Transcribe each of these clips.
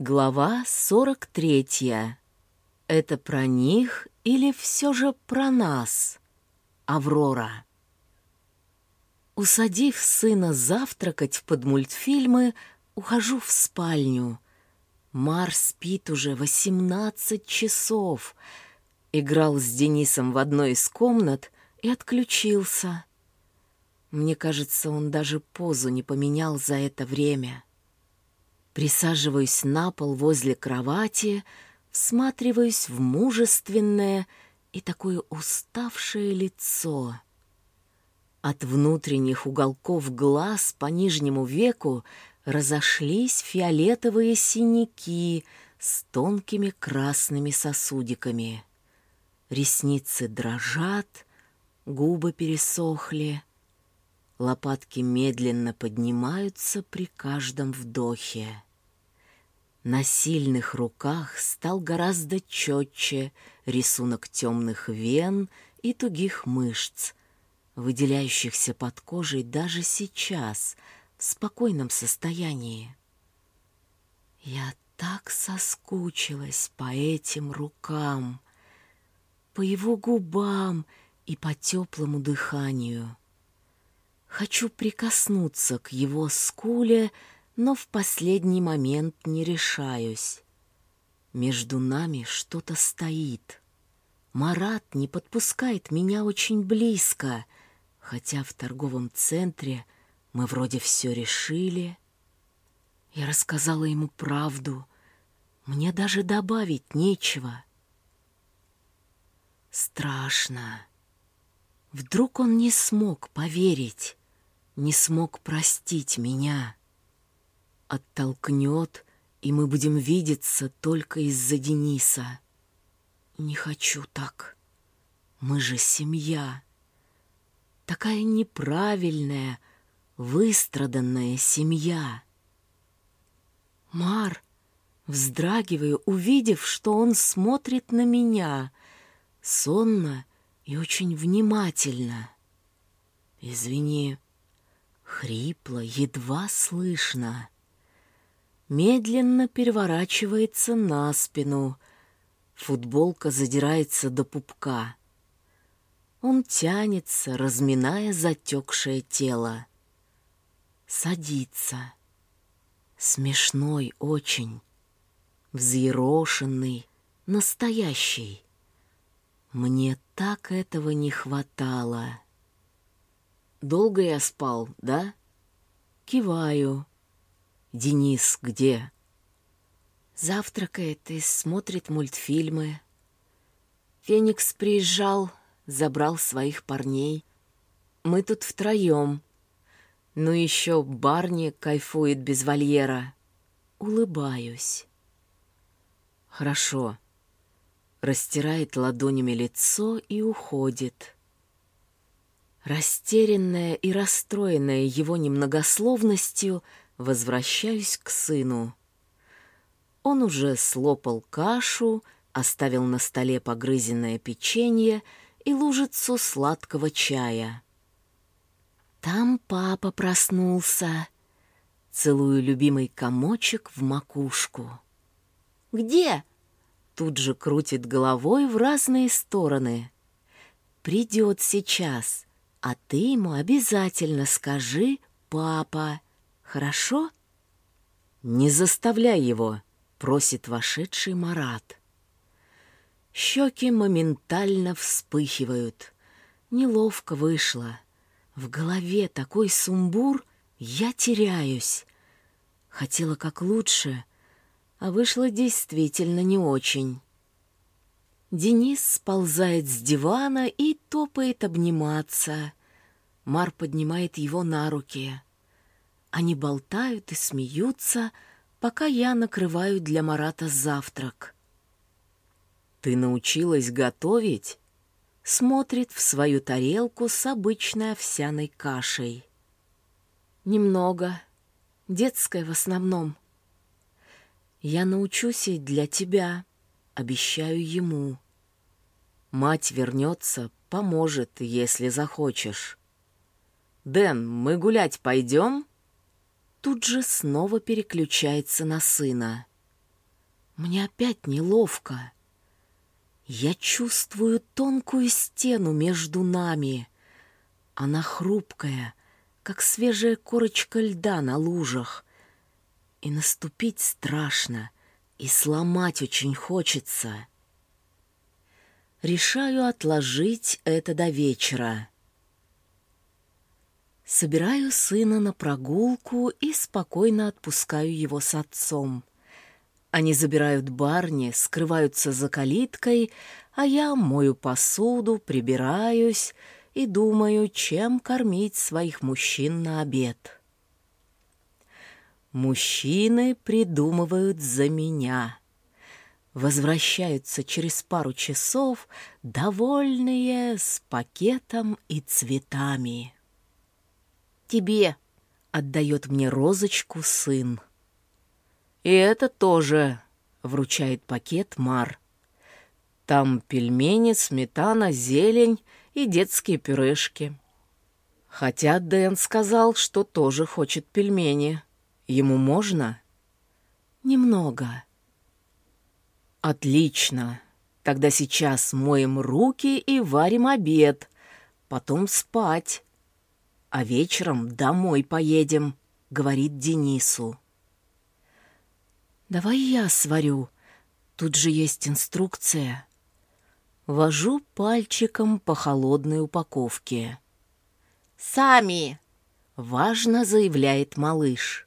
Глава 43. Это про них или все же про нас? Аврора. Усадив сына завтракать под мультфильмы, ухожу в спальню. Мар спит уже 18 часов. Играл с Денисом в одной из комнат и отключился. Мне кажется, он даже позу не поменял за это время. Присаживаюсь на пол возле кровати, всматриваюсь в мужественное и такое уставшее лицо. От внутренних уголков глаз по нижнему веку разошлись фиолетовые синяки с тонкими красными сосудиками. Ресницы дрожат, губы пересохли. Лопатки медленно поднимаются при каждом вдохе. На сильных руках стал гораздо четче рисунок темных вен и тугих мышц, выделяющихся под кожей даже сейчас, в спокойном состоянии. Я так соскучилась по этим рукам, по его губам и по теплому дыханию. Хочу прикоснуться к его скуле, но в последний момент не решаюсь. Между нами что-то стоит. Марат не подпускает меня очень близко, хотя в торговом центре мы вроде все решили. Я рассказала ему правду. Мне даже добавить нечего. Страшно. Вдруг он не смог поверить, не смог простить меня оттолкнет, и мы будем видеться только из-за Дениса. Не хочу так. Мы же семья. Такая неправильная, выстраданная семья. Мар, вздрагиваю, увидев, что он смотрит на меня, сонно и очень внимательно. Извини, хрипло, едва слышно медленно переворачивается на спину. Футболка задирается до пупка. Он тянется, разминая затекшее тело. Садится. Смешной очень. Взъерошенный, настоящий. Мне так этого не хватало. Долго я спал, да? Киваю. Денис где? Завтракает и смотрит мультфильмы. Феникс приезжал, забрал своих парней. Мы тут втроем. Ну еще Барни кайфует без вольера. Улыбаюсь. Хорошо. Растирает ладонями лицо и уходит. Растерянная и расстроенная его немногословностью, Возвращаюсь к сыну. Он уже слопал кашу, оставил на столе погрызенное печенье и лужицу сладкого чая. Там папа проснулся. Целую любимый комочек в макушку. «Где?» Тут же крутит головой в разные стороны. «Придет сейчас, а ты ему обязательно скажи «папа». Хорошо? Не заставляй его, просит вошедший Марат. Щеки моментально вспыхивают. Неловко вышло. В голове такой сумбур, я теряюсь. Хотела как лучше, а вышло действительно не очень. Денис сползает с дивана и топает обниматься. Мар поднимает его на руки. Они болтают и смеются, пока я накрываю для Марата завтрак. «Ты научилась готовить?» Смотрит в свою тарелку с обычной овсяной кашей. «Немного. Детская в основном. Я научусь и для тебя, обещаю ему. Мать вернется, поможет, если захочешь. Дэн, мы гулять пойдем?» Тут же снова переключается на сына. Мне опять неловко. Я чувствую тонкую стену между нами. Она хрупкая, как свежая корочка льда на лужах. И наступить страшно, и сломать очень хочется. Решаю отложить это до вечера. Собираю сына на прогулку и спокойно отпускаю его с отцом. Они забирают барни, скрываются за калиткой, а я мою посуду, прибираюсь и думаю, чем кормить своих мужчин на обед. Мужчины придумывают за меня. Возвращаются через пару часов, довольные, с пакетом и цветами. «Тебе!» — отдает мне розочку сын. «И это тоже», — вручает пакет Мар. «Там пельмени, сметана, зелень и детские пюрешки». Хотя Дэн сказал, что тоже хочет пельмени. Ему можно? Немного. Отлично. Тогда сейчас моем руки и варим обед. Потом спать а вечером домой поедем», — говорит Денису. «Давай я сварю. Тут же есть инструкция». Вожу пальчиком по холодной упаковке. «Сами!» — важно заявляет малыш.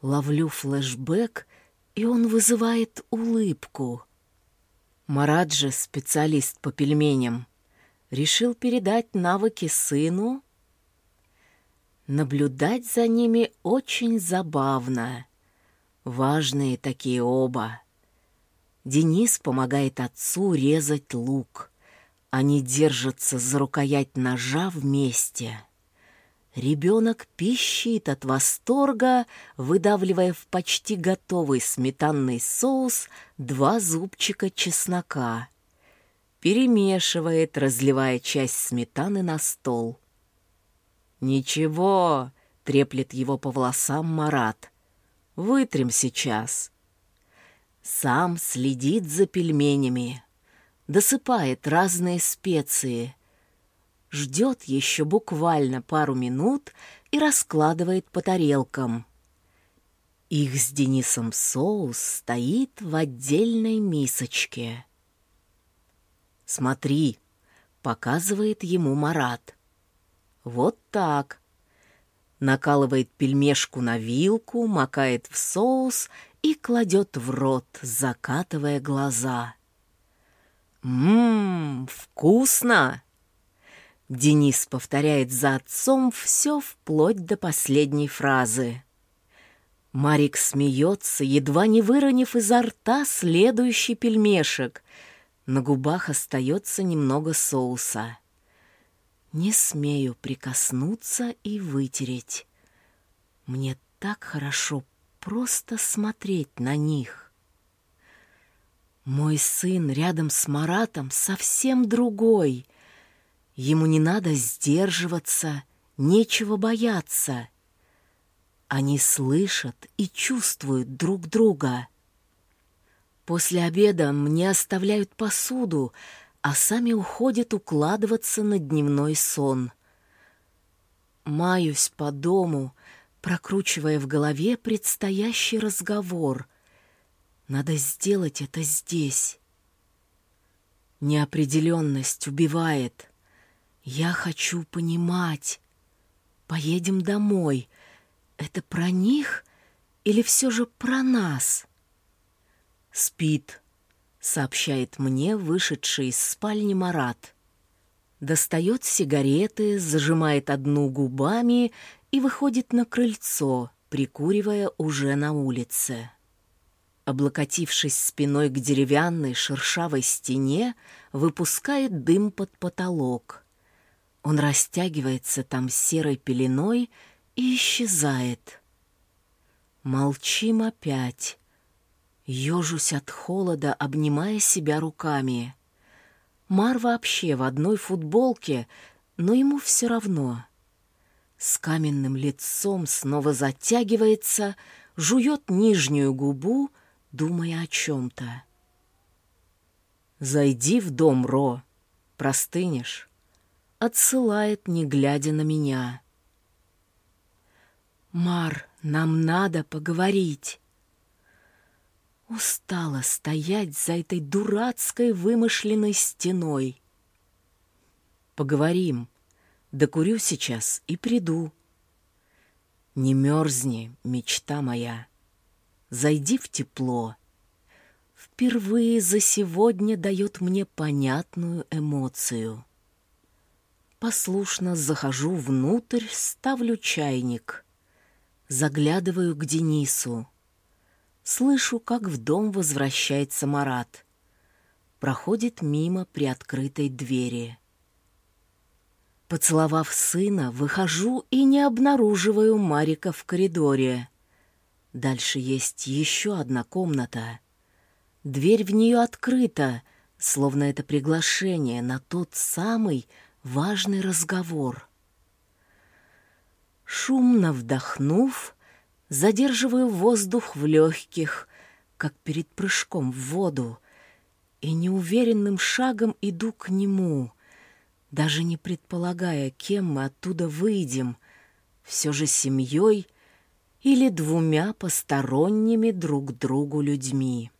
Ловлю флешбэк, и он вызывает улыбку. Марат же, специалист по пельменям, решил передать навыки сыну Наблюдать за ними очень забавно. Важные такие оба. Денис помогает отцу резать лук. Они держатся за рукоять ножа вместе. Ребенок пищит от восторга, выдавливая в почти готовый сметанный соус два зубчика чеснока. Перемешивает, разливая часть сметаны на стол. «Ничего», — треплет его по волосам Марат. «Вытрем сейчас». Сам следит за пельменями, досыпает разные специи, ждет еще буквально пару минут и раскладывает по тарелкам. Их с Денисом соус стоит в отдельной мисочке. «Смотри», — показывает ему Марат. Вот так. Накалывает пельмешку на вилку, макает в соус и кладет в рот, закатывая глаза. «Ммм, вкусно!» Денис повторяет за отцом все вплоть до последней фразы. Марик смеется, едва не выронив изо рта следующий пельмешек. На губах остается немного соуса. Не смею прикоснуться и вытереть. Мне так хорошо просто смотреть на них. Мой сын рядом с Маратом совсем другой. Ему не надо сдерживаться, нечего бояться. Они слышат и чувствуют друг друга. После обеда мне оставляют посуду, а сами уходят укладываться на дневной сон. Маюсь по дому, прокручивая в голове предстоящий разговор. Надо сделать это здесь. Неопределенность убивает. Я хочу понимать. Поедем домой. Это про них или все же про нас? Спит сообщает мне вышедший из спальни Марат. Достает сигареты, зажимает одну губами и выходит на крыльцо, прикуривая уже на улице. Облокотившись спиной к деревянной шершавой стене, выпускает дым под потолок. Он растягивается там серой пеленой и исчезает. Молчим опять. Ёжусь от холода, обнимая себя руками. Мар вообще в одной футболке, но ему все равно. С каменным лицом снова затягивается, жует нижнюю губу, думая о чем-то. «Зайди в дом, Ро, простынешь», — отсылает, не глядя на меня. «Мар, нам надо поговорить». Устала стоять за этой дурацкой вымышленной стеной. Поговорим. Докурю сейчас и приду. Не мерзни, мечта моя. Зайди в тепло. Впервые за сегодня дает мне понятную эмоцию. Послушно захожу внутрь, ставлю чайник — Заглядываю к Денису. Слышу, как в дом возвращается Марат. Проходит мимо приоткрытой двери. Поцеловав сына, выхожу и не обнаруживаю Марика в коридоре. Дальше есть еще одна комната. Дверь в нее открыта, словно это приглашение на тот самый важный разговор. Шумно вдохнув, задерживаю воздух в легких, как перед прыжком в воду, и неуверенным шагом иду к нему, даже не предполагая, кем мы оттуда выйдем, все же семьей или двумя посторонними друг другу людьми.